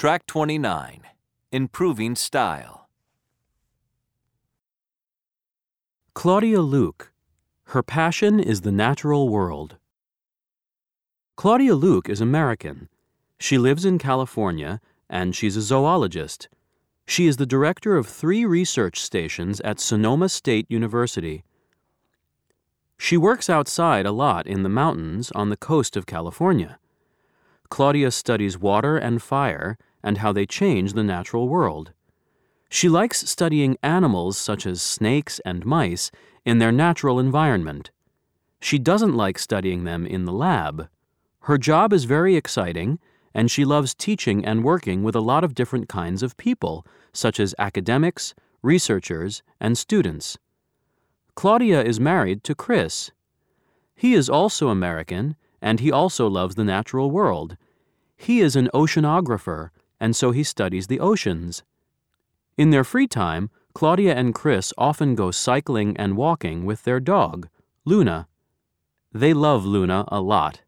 Track 29 Improving Style. Claudia Luke. Her passion is the natural world. Claudia Luke is American. She lives in California and she's a zoologist. She is the director of three research stations at Sonoma State University. She works outside a lot in the mountains on the coast of California. Claudia studies water and fire and how they change the natural world. She likes studying animals such as snakes and mice in their natural environment. She doesn't like studying them in the lab. Her job is very exciting, and she loves teaching and working with a lot of different kinds of people, such as academics, researchers, and students. Claudia is married to Chris. He is also American, and he also loves the natural world. He is an oceanographer, and so he studies the oceans. In their free time, Claudia and Chris often go cycling and walking with their dog, Luna. They love Luna a lot.